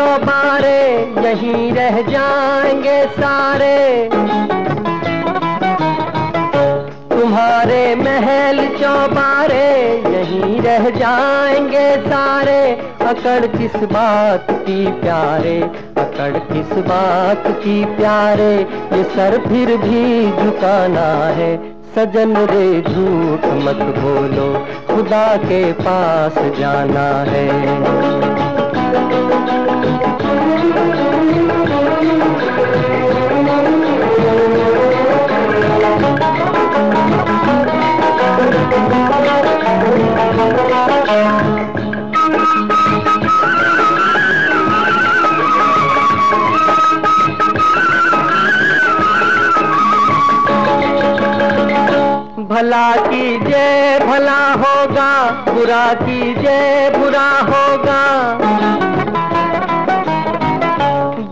महल चौबारे यहीं रह जाएँगे सारे। तुम्हारे महल चौबारे यहीं रह जाएँगे सारे। अकड़ किस बात की प्यारे, अकड़ किस बात की प्यारे। ये सर फिर भी झुकाना है, सजन रे झूठ मत बोलो, खुदा के पास जाना है। भला कीजिए, भला होगा। बुरा कीजिए, बुरा होगा।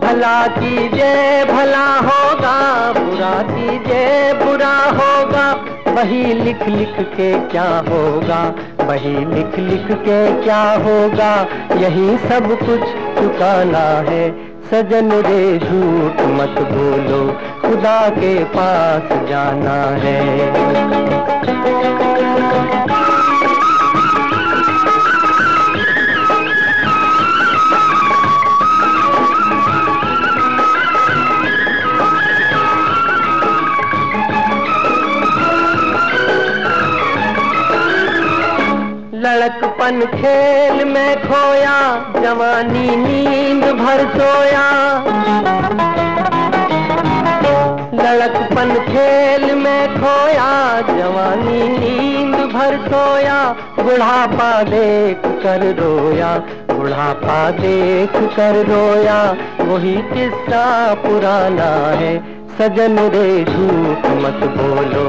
भला कीजिए, भला होगा। बुरा कीजिए, बुरा होगा। वही लिख लिख के क्या होगा? वही लिख लिख के क्या होगा? यही सब कुछ चुकाना है। सजन रे झूठ मत बोलो खुदा के पास जाना है। लड़कपन खेल में खोया, जवानी नींद भर सोया। लड़कपन खेल में खोया, जवानी नींद भर सोया। बुढ़ापा देख कर रोया, बुढ़ापा देख कर रोया। वही किस्सा पुराना है, सजन रे, झूठ मत बोलो।